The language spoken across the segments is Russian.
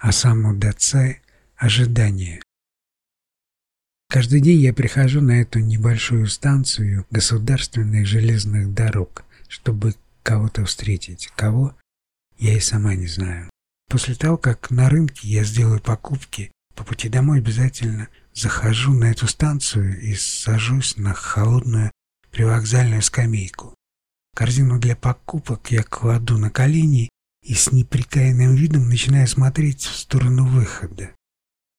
а саму Дацай – ожидание. Каждый день я прихожу на эту небольшую станцию государственных железных дорог, чтобы кого-то встретить. Кого? Я и сама не знаю. После того, как на рынке я сделаю покупки, по пути домой обязательно захожу на эту станцию и сажусь на холодную привокзальную скамейку. Корзину для покупок я кладу на колени и с неприкаянным видом начинаю смотреть в сторону выхода.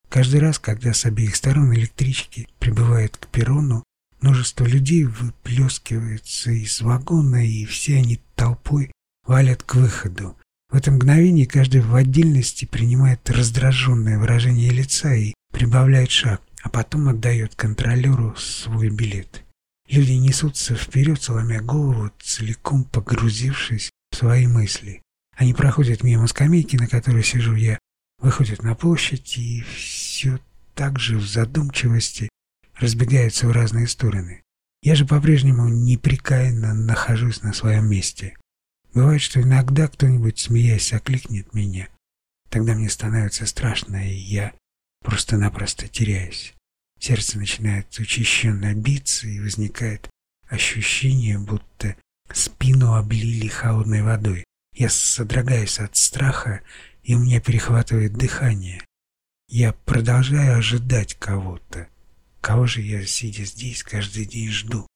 Каждый раз, когда с обеих сторон электрички прибывает к перрону, множество людей выплескивается из вагона, и все они толпой валят к выходу. В это мгновение каждый в отдельности принимает раздраженное выражение лица и прибавляет шаг, а потом отдает контролеру свой билет. Люди несутся вперед, сломя голову, целиком погрузившись в свои мысли. Они проходят мимо скамейки, на которой сижу я, выходят на площадь и все так же в задумчивости разбегаются в разные стороны. Я же по-прежнему непрекаянно нахожусь на своем месте. Бывает, что иногда кто-нибудь, смеясь, окликнет меня. Тогда мне становится страшно, и я просто-напросто теряюсь. Сердце начинает учащенно биться, и возникает ощущение, будто спину облили холодной водой. Я содрогаюсь от страха и у меня перехватывает дыхание. Я продолжаю ожидать кого-то. Кого же я, сидя здесь, каждый день жду?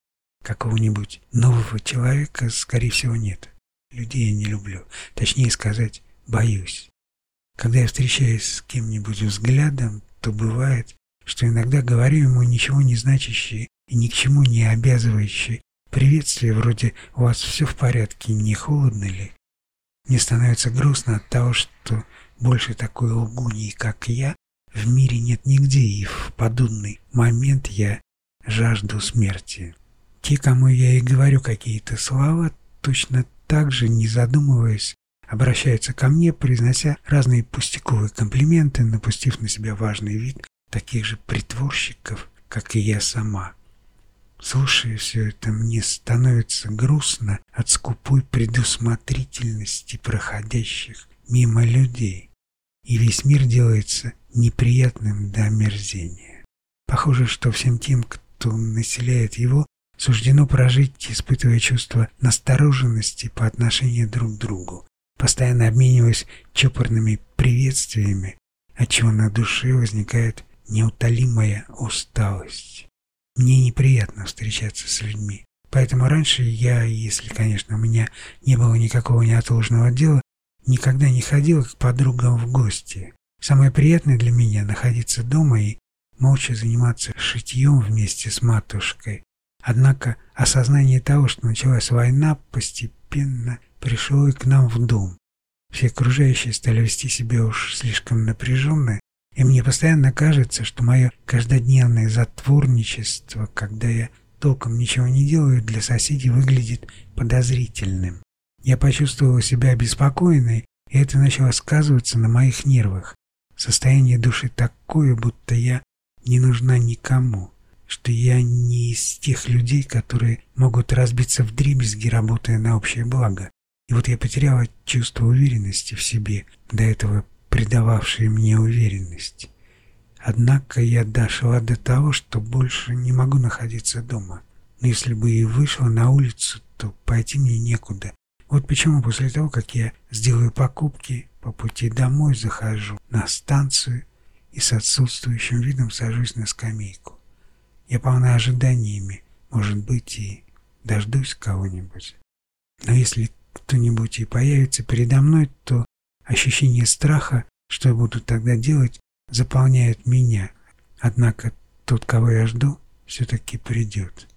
Какого-нибудь нового человека, скорее всего, нет. Людей я не люблю. Точнее сказать, боюсь. Когда я встречаюсь с кем-нибудь взглядом, то бывает, что иногда говорю ему ничего не значащие и ни к чему не обязывающие приветствия вроде «У вас все в порядке, не холодно ли?» Мне становится грустно от того, что больше такой лгуньи, как я, в мире нет нигде, и в подобный момент я жажду смерти. Те, кому я и говорю какие-то слова, точно так же, не задумываясь, обращаются ко мне, произнося разные пустяковые комплименты, напустив на себя важный вид таких же притворщиков, как и я сама. Слушая все это, мне становится грустно от скупой предусмотрительности проходящих мимо людей, и весь мир делается неприятным до омерзения. Похоже, что всем тем, кто населяет его, суждено прожить, испытывая чувство настороженности по отношению друг к другу, постоянно обмениваясь чопорными приветствиями, отчего на душе возникает неутолимая усталость. Мне неприятно встречаться с людьми. Поэтому раньше я, если, конечно, у меня не было никакого неотложного дела, никогда не ходил к подругам в гости. Самое приятное для меня – находиться дома и молча заниматься шитьем вместе с матушкой. Однако осознание того, что началась война, постепенно пришло и к нам в дом. Все окружающие стали вести себя уж слишком напряженно, и мне постоянно кажется, что мое каждодневное затворничество, когда я толком ничего не делаю, для соседей выглядит подозрительным. Я почувствовала себя обеспокоенной, и это начало сказываться на моих нервах. Состояние души такое, будто я не нужна никому, что я не из тех людей, которые могут разбиться в дребезги, работая на общее благо. И вот я потеряла чувство уверенности в себе, до этого придававшие мне уверенность. Однако я дошла до того, что больше не могу находиться дома. Но если бы и вышла на улицу, то пойти мне некуда. Вот почему после того, как я сделаю покупки, по пути домой захожу на станцию и с отсутствующим видом сажусь на скамейку. Я полна ожиданиями, может быть, и дождусь кого-нибудь. Но если кто-нибудь и появится передо мной, то Ощущение страха, что я буду тогда делать, заполняет меня. Однако тот, кого я жду, все-таки придет.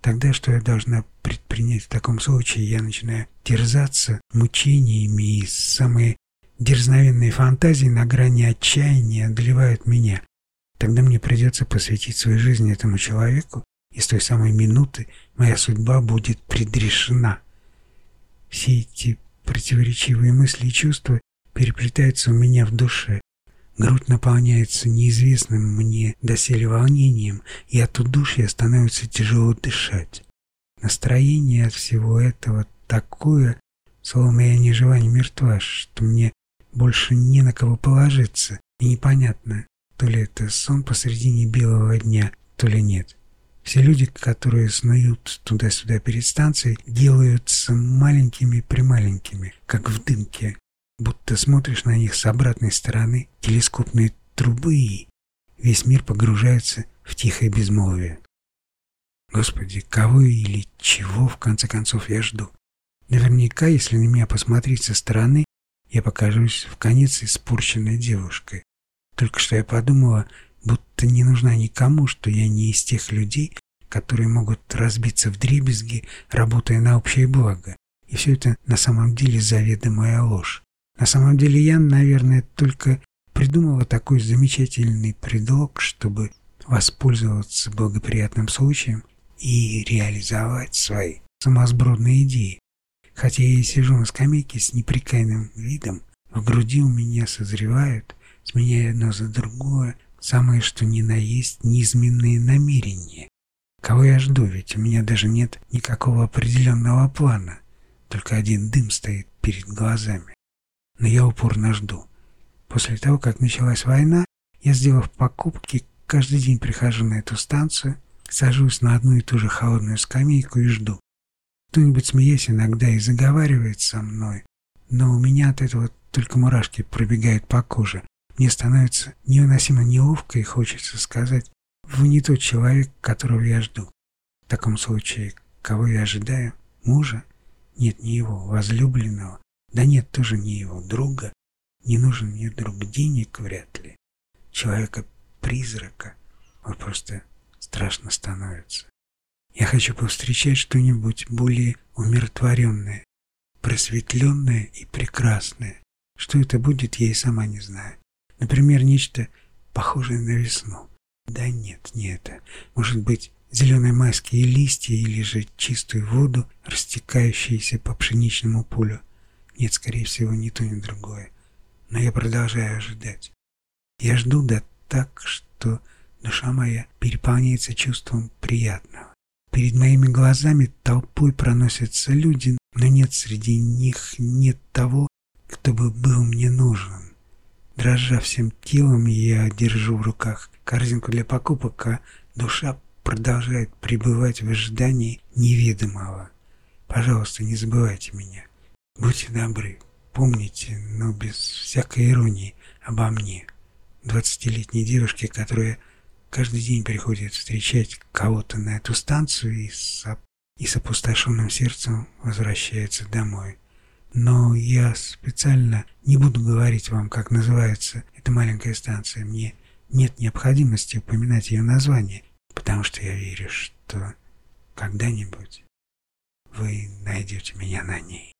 Тогда что я должна предпринять в таком случае? Я начинаю терзаться мучениями, и самые дерзновенные фантазии на грани отчаяния одолевают меня. Тогда мне придется посвятить свою жизнь этому человеку, и с той самой минуты моя судьба будет предрешена. Все эти Противоречивые мысли и чувства переплетаются у меня в душе. Грудь наполняется неизвестным мне доселе волнением, и от удушья становится тяжело дышать. Настроение от всего этого такое, словно я ни жива, ни мертва, что мне больше не на кого положиться, и непонятно, то ли это сон посредине белого дня, то ли нет. Все люди, которые снуют туда-сюда перед станцией, делаются маленькими-прималенькими, как в дымке, будто смотришь на них с обратной стороны телескопной трубы и весь мир погружается в тихое безмолвие. Господи, кого или чего, в конце концов, я жду? Наверняка, если на меня посмотреть со стороны, я покажусь в конец испорченной девушкой. Только что я подумала, будто не нужна никому, что я не из тех людей, которые могут разбиться в дребезги, работая на общее благо. И все это на самом деле заведомая ложь. На самом деле я, наверное, только придумала такой замечательный предлог, чтобы воспользоваться благоприятным случаем и реализовать свои самосбродные идеи. Хотя я сижу на скамейке с неприкаянным видом, в груди у меня созревают, сменяя одно за другое, самое что ни на есть низменные намерения. Кого я жду, ведь у меня даже нет никакого определенного плана, только один дым стоит перед глазами. Но я упорно жду. После того, как началась война, я, сделав покупки, каждый день прихожу на эту станцию, сажусь на одну и ту же холодную скамейку и жду. Кто-нибудь, смеясь, иногда и заговаривает со мной, но у меня от этого только мурашки пробегают по коже. Мне становится невыносимо неловко и хочется сказать, вы не тот человек, которого я жду. В таком случае, кого я ожидаю? Мужа? Нет, не его, возлюбленного. Да нет, тоже не его, друга. Не нужен мне друг денег вряд ли. Человека-призрака. Вот просто страшно становится. Я хочу повстречать что-нибудь более умиротворенное, просветленное и прекрасное. Что это будет, я и сама не знаю. Например, нечто похожее на весну. Да нет, не это. Может быть, зеленые майские листья или же чистую воду, растекающиеся по пшеничному полю. Нет, скорее всего, ни то, ни другое. Но я продолжаю ожидать. Я жду да так, что душа моя переполняется чувством приятного. Перед моими глазами толпой проносятся люди, но нет среди них нет того, кто бы был мне нужен. Дрожа всем телом, я держу в руках корзинку для покупок, а душа продолжает пребывать в ожидании неведомого. Пожалуйста, не забывайте меня. Будьте добры, помните, но без всякой иронии, обо мне, двадцатилетней девушке, которая каждый день приходит встречать кого-то на эту станцию и с, и с опустошенным сердцем возвращается домой. Но я специально не буду говорить вам, как называется эта маленькая станция. Мне нет необходимости упоминать ее название, потому что я верю, что когда-нибудь вы найдете меня на ней.